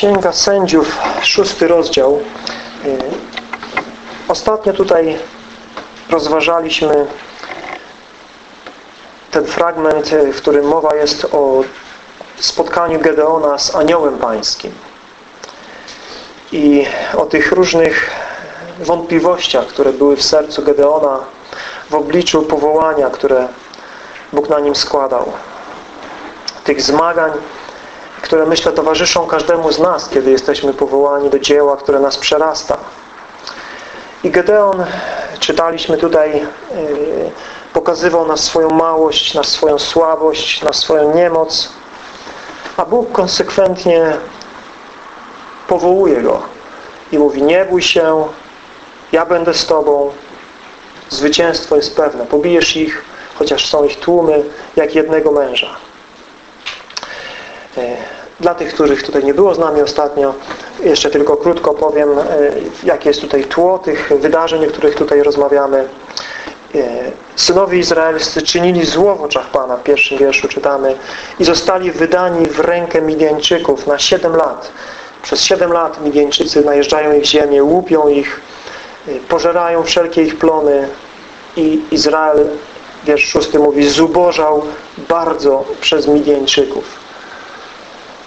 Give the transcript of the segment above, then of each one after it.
Księga Sędziów, szósty rozdział. Y, ostatnio tutaj rozważaliśmy ten fragment, y, w którym mowa jest o spotkaniu Gedeona z aniołem pańskim i o tych różnych wątpliwościach, które były w sercu Gedeona w obliczu powołania, które Bóg na nim składał. Tych zmagań, które myślę towarzyszą każdemu z nas, kiedy jesteśmy powołani do dzieła, które nas przerasta. I Gedeon, czytaliśmy tutaj, yy, pokazywał na swoją małość, na swoją słabość, na swoją niemoc, a Bóg konsekwentnie powołuje go i mówi, nie bój się, ja będę z Tobą, zwycięstwo jest pewne, pobijesz ich, chociaż są ich tłumy, jak jednego męża. E, dla tych, których tutaj nie było z nami ostatnio, jeszcze tylko krótko powiem, e, jakie jest tutaj tło tych wydarzeń, o których tutaj rozmawiamy. E, synowie izraelscy czynili zło w oczach Pana, w pierwszym wierszu czytamy, i zostali wydani w rękę Midianczyków na 7 lat. Przez 7 lat Midianczycy najeżdżają ich ziemię, łupią ich, pożerają wszelkie ich plony i Izrael, wiersz szósty mówi, zubożał bardzo przez Midianczyków.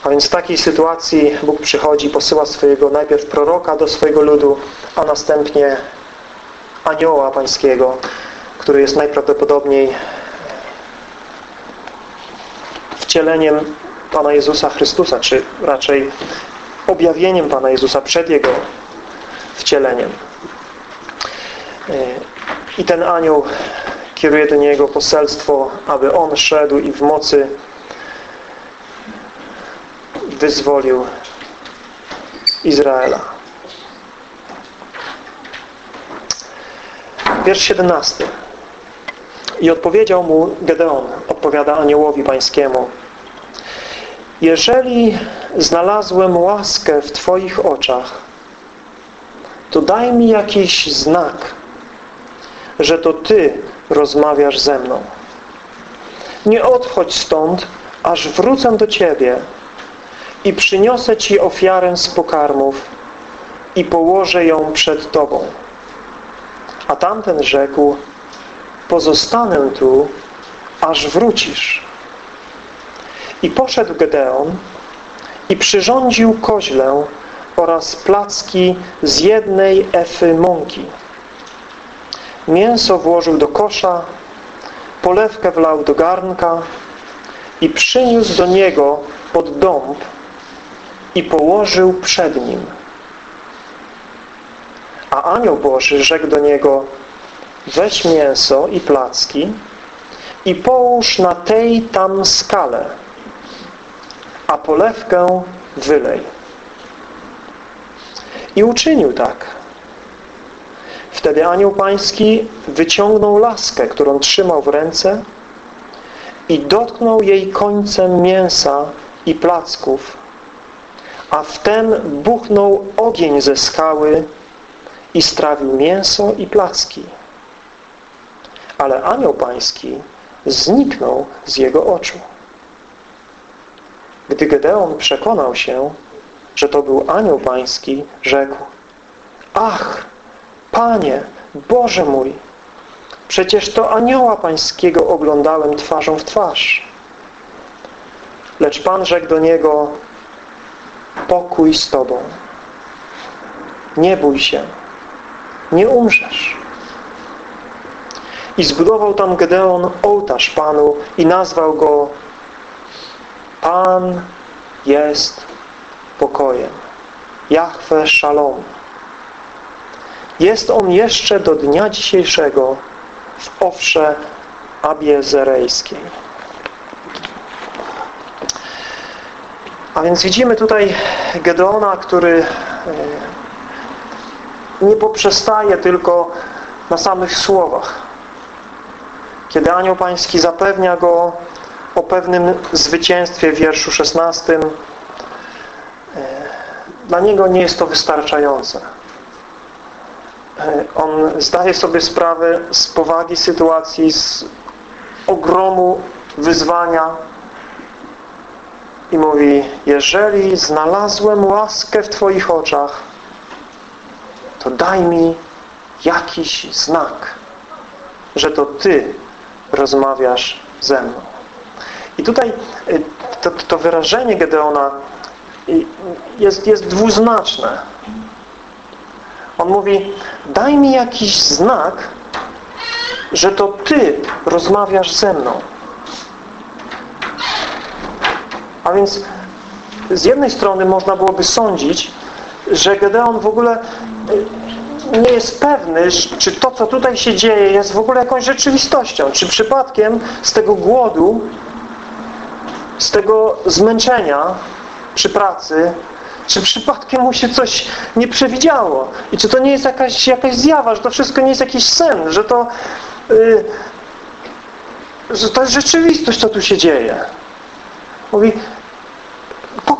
A więc w takiej sytuacji Bóg przychodzi, posyła swojego najpierw proroka do swojego ludu, a następnie anioła pańskiego, który jest najprawdopodobniej wcieleniem Pana Jezusa Chrystusa, czy raczej objawieniem Pana Jezusa przed Jego wcieleniem. I ten anioł kieruje do niego poselstwo, aby on szedł i w mocy wyzwolił Izraela. Wiersz 17. I odpowiedział mu Gedeon, odpowiada aniołowi pańskiemu. Jeżeli znalazłem łaskę w Twoich oczach, to daj mi jakiś znak, że to Ty rozmawiasz ze mną. Nie odchodź stąd, aż wrócę do Ciebie i przyniosę Ci ofiarę z pokarmów i położę ją przed Tobą. A tamten rzekł, pozostanę tu, aż wrócisz. I poszedł Gedeon i przyrządził koźlę oraz placki z jednej efy mąki. Mięso włożył do kosza, polewkę wlał do garnka i przyniósł do niego pod dąb i położył przed nim. A anioł Boży rzekł do niego weź mięso i placki i połóż na tej tam skale, a polewkę wylej. I uczynił tak. Wtedy anioł pański wyciągnął laskę, którą trzymał w ręce i dotknął jej końcem mięsa i placków a wtem buchnął ogień ze skały i strawił mięso i placki. Ale anioł pański zniknął z jego oczu. Gdy Gedeon przekonał się, że to był anioł pański, rzekł Ach, Panie, Boże mój, przecież to anioła pańskiego oglądałem twarzą w twarz. Lecz Pan rzekł do niego pokój z Tobą. Nie bój się. Nie umrzesz. I zbudował tam Gedeon ołtarz Panu i nazwał go Pan jest pokojem. Jahwe Shalom. Jest on jeszcze do dnia dzisiejszego w Owsze Abiezerejskiej. A więc widzimy tutaj Gedeona, który e, nie poprzestaje tylko na samych słowach. Kiedy anioł pański zapewnia go o pewnym zwycięstwie w wierszu 16, e, dla niego nie jest to wystarczające. E, on zdaje sobie sprawę z powagi sytuacji, z ogromu wyzwania, i mówi jeżeli znalazłem łaskę w Twoich oczach to daj mi jakiś znak że to Ty rozmawiasz ze mną. I tutaj y, to, to wyrażenie Gedeona y, jest, jest dwuznaczne. On mówi, daj mi jakiś znak, że to Ty rozmawiasz ze mną. A więc z jednej strony można byłoby sądzić, że Gedeon w ogóle y, nie jest pewny, czy to, co tutaj się dzieje, jest w ogóle jakąś rzeczywistością. Czy przypadkiem z tego głodu, z tego zmęczenia przy pracy, czy przypadkiem mu się coś nie przewidziało? I czy to nie jest jakaś, jakaś zjawa, że to wszystko nie jest jakiś sen, że to, yy, że to jest rzeczywistość, co tu się dzieje? Mówi,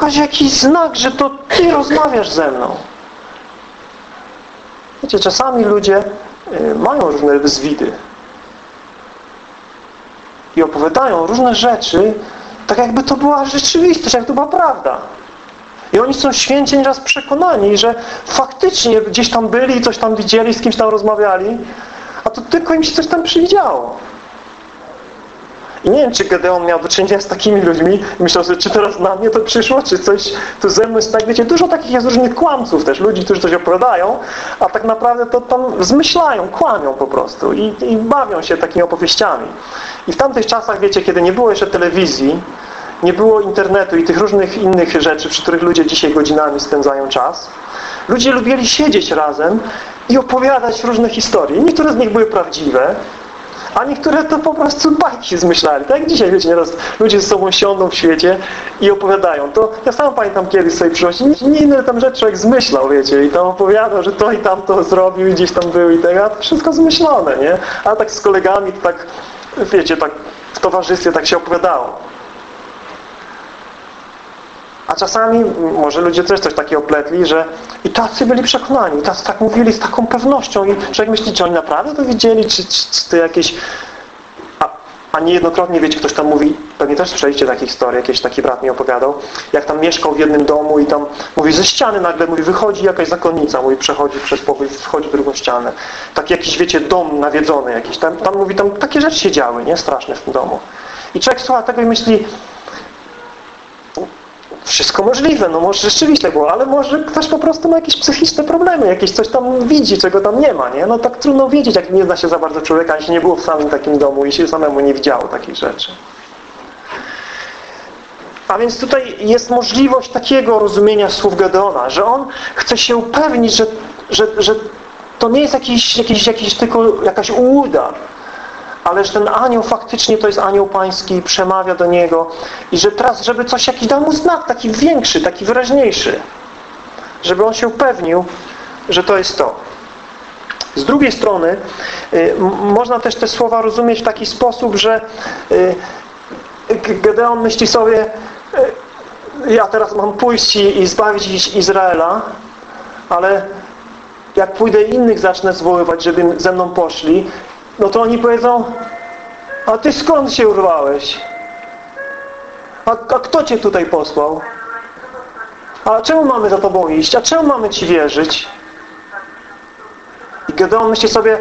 pokaż jakiś znak, że to Ty rozmawiasz ze mną. Wiecie, czasami ludzie y, mają różne zwidy i opowiadają różne rzeczy, tak jakby to była rzeczywistość, jak to była prawda. I oni są święci nieraz przekonani, że faktycznie gdzieś tam byli, coś tam widzieli, z kimś tam rozmawiali, a to tylko im się coś tam przywidziało. I nie wiem, czy Gedeon miał do czynienia z takimi ludźmi myślał sobie, czy teraz na mnie to przyszło, czy coś tu ze mną jest tak. Wiecie, dużo takich jest różnych kłamców też, ludzi, którzy coś opowiadają, a tak naprawdę to tam zmyślają, kłamią po prostu i, i bawią się takimi opowieściami. I w tamtych czasach, wiecie, kiedy nie było jeszcze telewizji, nie było internetu i tych różnych innych rzeczy, przy których ludzie dzisiaj godzinami spędzają czas, ludzie lubili siedzieć razem i opowiadać różne historie. Niektóre z nich były prawdziwe, a niektóre to po prostu bajki zmyślali. Tak jak dzisiaj, wiecie, nieraz ludzie ze sobą siądą w świecie i opowiadają. To ja sam pamiętam kiedyś sobie przyszłości, nie inne tam rzeczy człowiek zmyślał, wiecie, i tam opowiadał, że to i tam to zrobił i gdzieś tam był i tego, a to wszystko zmyślone, nie? A tak z kolegami to tak, wiecie, tak w towarzystwie tak się opowiadało. A czasami może ludzie też coś takiego pletli, że i tacy byli przekonani, i tacy tak mówili z taką pewnością i człowiek myśli, czy oni naprawdę to widzieli, czy, czy, czy to jakieś... A, a niejednokrotnie, wiecie, ktoś tam mówi, pewnie też słyszeliście takie historie, jakiś taki brat mi opowiadał, jak tam mieszkał w jednym domu i tam, mówi, ze ściany nagle, mówi, wychodzi jakaś zakonnica, mówi, przechodzi przez pokój, wchodzi w drugą ścianę. Taki jakiś, wiecie, dom nawiedzony jakiś. Tam, tam mówi, tam takie rzeczy się działy, nie? Straszne w tym domu. I człowiek słucha tego i myśli, wszystko możliwe, no może rzeczywiście było, ale może ktoś po prostu ma jakieś psychiczne problemy, jakieś coś tam widzi, czego tam nie ma, nie? No tak trudno wiedzieć, jak nie zna się za bardzo człowieka, jeśli nie było w samym takim domu i się samemu nie widziało takich rzeczy. A więc tutaj jest możliwość takiego rozumienia słów Gedeona, że on chce się upewnić, że, że, że to nie jest jakiś, jakiś, jakiś tylko jakaś ułuda, ale że ten anioł faktycznie to jest anioł pański i przemawia do niego i że teraz, żeby coś jakiś dał mu znak, taki większy, taki wyraźniejszy żeby on się upewnił, że to jest to. Z drugiej strony y, można też te słowa rozumieć w taki sposób, że y, Gedeon myśli sobie y, ja teraz mam pójść i, i zbawić Izraela, ale jak pójdę innych zacznę zwoływać, żeby ze mną poszli, no to oni powiedzą, a ty skąd się urwałeś? A, a kto cię tutaj posłał? A czemu mamy za tobą iść? A czemu mamy ci wierzyć? I Gedeon myśli sobie,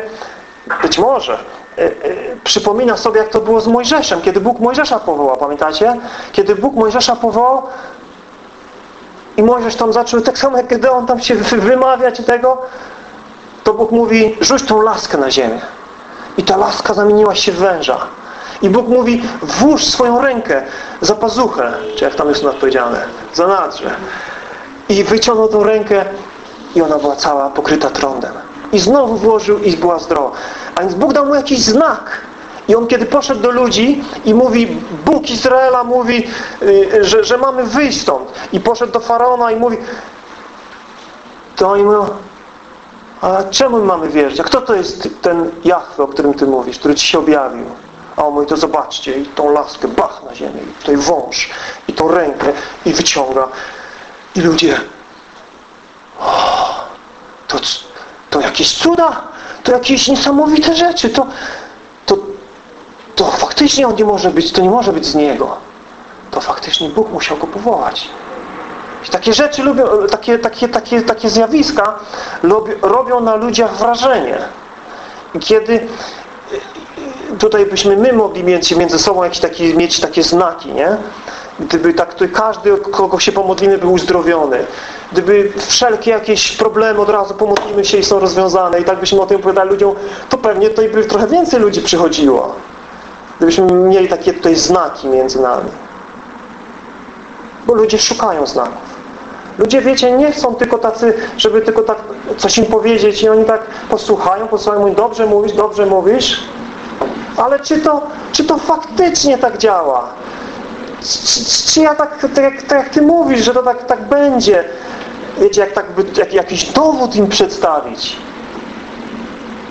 być może, y, y, przypomina sobie, jak to było z Mojżeszem, kiedy Bóg Mojżesza powołał, pamiętacie? Kiedy Bóg Mojżesza powołał i Mojżesz tam zaczął, tak samo jak Gedeon tam się wymawiać tego, to Bóg mówi, rzuć tą laskę na ziemię. I ta laska zamieniła się w węża. I Bóg mówi, włóż swoją rękę za pazuchę, czy jak tam jest odpowiedziane, za nadrze. I wyciągnął tą rękę i ona była cała pokryta trądem. I znowu włożył i była zdrowa. A więc Bóg dał mu jakiś znak. I on kiedy poszedł do ludzi i mówi, Bóg Izraela mówi, y, że, że mamy wyjść stąd. I poszedł do Faraona i mówi, to oni mówią, a czemu mamy wierzyć? A kto to jest ten Jachwy, o którym Ty mówisz, który Ci się objawił? A on mówi, to zobaczcie, i tą laskę, bach na ziemię, i tutaj wąż, i tą rękę, i wyciąga. I ludzie, oh, to, to jakieś cuda, to jakieś niesamowite rzeczy, to, to, to faktycznie on nie może być, to nie może być z Niego. To faktycznie Bóg musiał go powołać. Takie rzeczy lubią, takie, takie, takie, takie zjawiska robią na ludziach wrażenie. I kiedy tutaj byśmy my mogli mieć między sobą jakieś takie, mieć takie znaki, nie? Gdyby tak tutaj każdy, kogo się pomodlimy, był uzdrowiony. Gdyby wszelkie jakieś problemy od razu pomodlimy się i są rozwiązane i tak byśmy o tym opowiadali ludziom, to pewnie tutaj by trochę więcej ludzi przychodziło. Gdybyśmy mieli takie tutaj znaki między nami. Bo ludzie szukają znaków. Ludzie, wiecie, nie chcą tylko tacy, żeby tylko tak coś im powiedzieć i oni tak posłuchają, posłuchają, mówią, dobrze mówisz, dobrze mówisz, ale czy to, czy to faktycznie tak działa? Czy, czy ja tak, tak, jak, tak jak Ty mówisz, że to tak, tak będzie? Wiecie, jak, tak, jak jakiś dowód im przedstawić.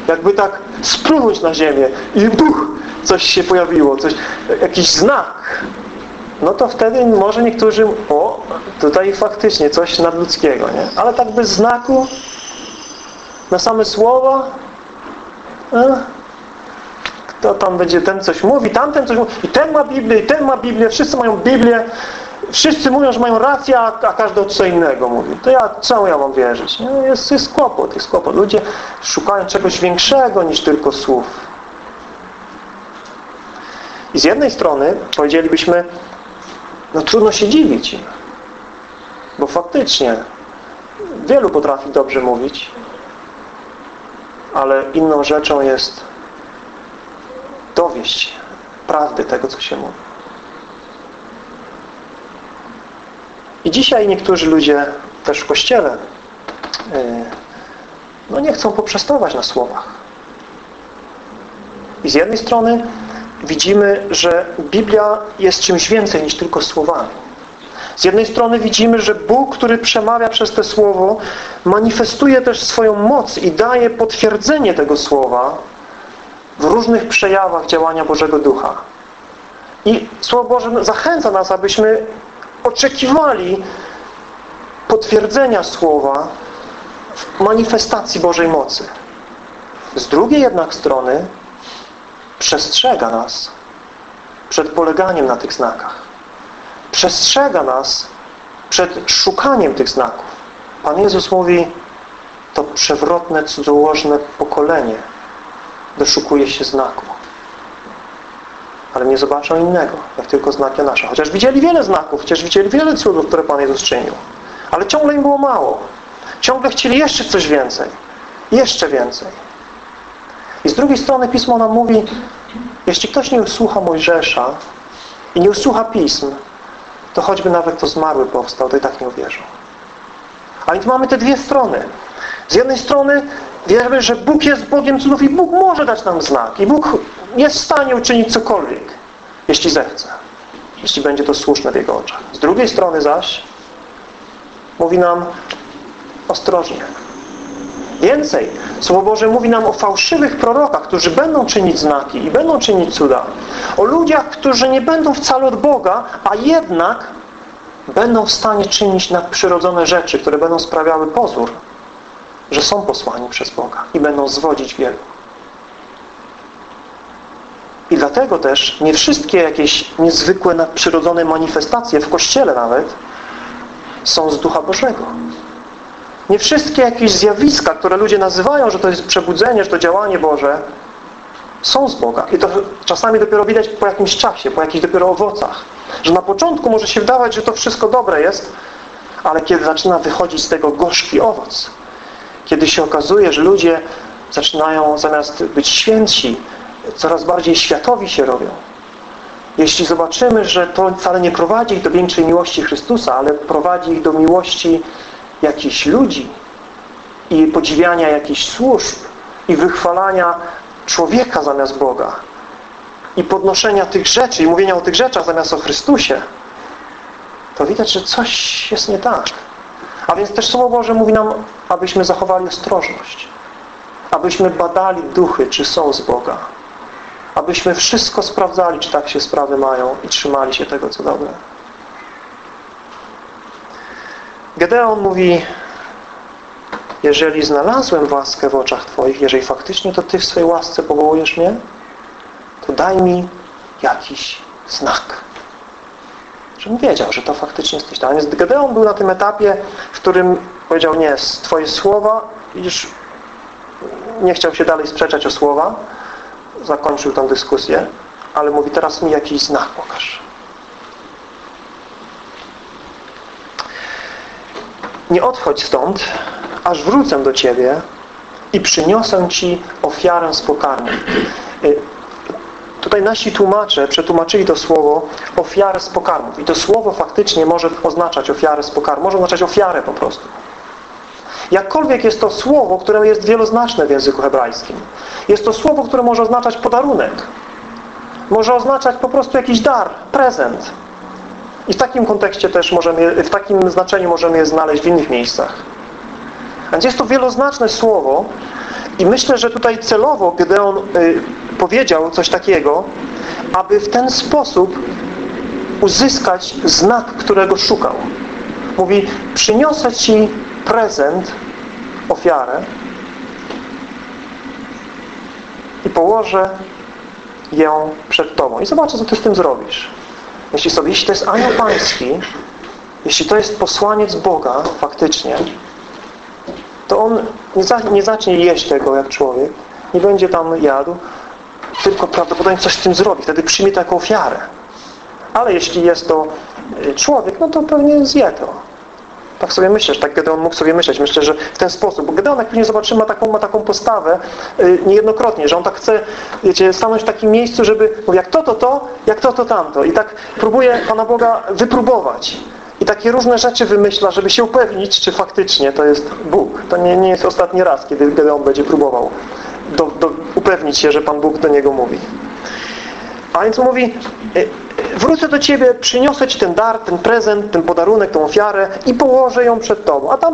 Jakby tak splunąć na ziemię i buch, coś się pojawiło, coś, jakiś znak. No to wtedy może niektórzy, o, tutaj faktycznie coś nadludzkiego, nie? Ale tak bez znaku, na same słowa, e, to tam będzie ten coś mówi, tamten coś mówi i ten ma Biblię, i ten ma Biblię, wszyscy mają Biblię, wszyscy mówią, że mają rację, a, a każdy co innego mówi. To ja, czemu ja mam wierzyć? Nie? Jest, jest kłopot, jest kłopot. Ludzie szukają czegoś większego niż tylko słów. I z jednej strony powiedzielibyśmy, no trudno się dziwić. Bo faktycznie wielu potrafi dobrze mówić, ale inną rzeczą jest dowieść prawdy tego, co się mówi. I dzisiaj niektórzy ludzie też w Kościele y, no nie chcą poprzestawać na słowach. I z jednej strony widzimy, że Biblia jest czymś więcej niż tylko słowami. Z jednej strony widzimy, że Bóg, który przemawia przez to słowo, manifestuje też swoją moc i daje potwierdzenie tego słowa w różnych przejawach działania Bożego Ducha. I Słowo Boże zachęca nas, abyśmy oczekiwali potwierdzenia Słowa w manifestacji Bożej mocy. Z drugiej jednak strony przestrzega nas przed poleganiem na tych znakach. Przestrzega nas przed szukaniem tych znaków. Pan Jezus mówi, to przewrotne, cudzołożne pokolenie doszukuje się znaku. Ale nie zobaczą innego, jak tylko znaki nasze. Chociaż widzieli wiele znaków, chociaż widzieli wiele cudów, które Pan Jezus czynił. Ale ciągle im było mało. Ciągle chcieli jeszcze coś więcej. Jeszcze więcej. Z drugiej strony Pismo nam mówi, jeśli ktoś nie usłucha Mojżesza i nie usłucha Pism, to choćby nawet to zmarły powstał, to i tak nie uwierzą. A więc mamy te dwie strony. Z jednej strony wierzymy, że Bóg jest Bogiem cudów i Bóg może dać nam znak. I Bóg jest w stanie uczynić cokolwiek, jeśli zechce. Jeśli będzie to słuszne w Jego oczach. Z drugiej strony zaś mówi nam ostrożnie. Więcej, Słowo Boże mówi nam o fałszywych prorokach, którzy będą czynić znaki i będą czynić cuda. O ludziach, którzy nie będą wcale od Boga, a jednak będą w stanie czynić nadprzyrodzone rzeczy, które będą sprawiały pozór, że są posłani przez Boga i będą zwodzić wielu. I dlatego też nie wszystkie jakieś niezwykłe, nadprzyrodzone manifestacje w Kościele nawet są z Ducha Bożego. Nie wszystkie jakieś zjawiska, które ludzie nazywają, że to jest przebudzenie, że to działanie Boże, są z Boga. I to czasami dopiero widać po jakimś czasie, po jakichś dopiero owocach. Że na początku może się wydawać, że to wszystko dobre jest, ale kiedy zaczyna wychodzić z tego gorzki owoc, kiedy się okazuje, że ludzie zaczynają zamiast być święci, coraz bardziej światowi się robią. Jeśli zobaczymy, że to wcale nie prowadzi ich do większej miłości Chrystusa, ale prowadzi ich do miłości jakichś ludzi i podziwiania jakichś służb i wychwalania człowieka zamiast Boga i podnoszenia tych rzeczy i mówienia o tych rzeczach zamiast o Chrystusie, to widać, że coś jest nie tak. A więc też Słowo Boże mówi nam, abyśmy zachowali ostrożność. Abyśmy badali duchy, czy są z Boga. Abyśmy wszystko sprawdzali, czy tak się sprawy mają i trzymali się tego, co dobre. Gedeon mówi, jeżeli znalazłem łaskę w oczach Twoich, jeżeli faktycznie to Ty w swojej łasce powołujesz mnie, to daj mi jakiś znak. Żebym wiedział, że to faktycznie jesteś. A więc Gedeon był na tym etapie, w którym powiedział, nie, Twoje słowa, już nie chciał się dalej sprzeczać o słowa, zakończył tę dyskusję, ale mówi, teraz mi jakiś znak pokaż. Nie odchodź stąd, aż wrócę do Ciebie i przyniosę Ci ofiarę z pokarmu. Y, Tutaj nasi tłumacze przetłumaczyli to słowo ofiarę z pokarmów. I to słowo faktycznie może oznaczać ofiarę z pokarmu. Może oznaczać ofiarę po prostu. Jakkolwiek jest to słowo, które jest wieloznaczne w języku hebrajskim. Jest to słowo, które może oznaczać podarunek. Może oznaczać po prostu jakiś dar, prezent. I w takim kontekście też możemy, w takim znaczeniu możemy je znaleźć w innych miejscach. Więc jest to wieloznaczne słowo i myślę, że tutaj celowo Gedeon y, powiedział coś takiego, aby w ten sposób uzyskać znak, którego szukał. Mówi, przyniosę Ci prezent, ofiarę i położę ją przed Tobą. I zobaczę, co Ty z tym zrobisz. Jeśli sobie, jeśli to jest anioł pański, jeśli to jest posłaniec Boga faktycznie, to on nie, za, nie zacznie jeść tego jak człowiek, nie będzie tam jadł, tylko prawdopodobnie coś z tym zrobi. Wtedy przyjmie to jako ofiarę. Ale jeśli jest to y, człowiek, no to pewnie zje to. Tak sobie myślę, że tak Gedeon mógł sobie myśleć. Myślę, że w ten sposób. Bo Gedeon, jak później zobaczymy, ma taką, ma taką postawę yy, niejednokrotnie, że on tak chce, wiecie, stanąć w takim miejscu, żeby, mówi, jak to, to, to, jak to, to, tamto. I tak próbuje Pana Boga wypróbować. I takie różne rzeczy wymyśla, żeby się upewnić, czy faktycznie to jest Bóg. To nie, nie jest ostatni raz, kiedy Gedeon będzie próbował do, do, upewnić się, że Pan Bóg do niego mówi. A więc mówi, wrócę do Ciebie, przyniosę Ci ten dar, ten prezent, ten podarunek, tą ofiarę i położę ją przed Tobą. A tamten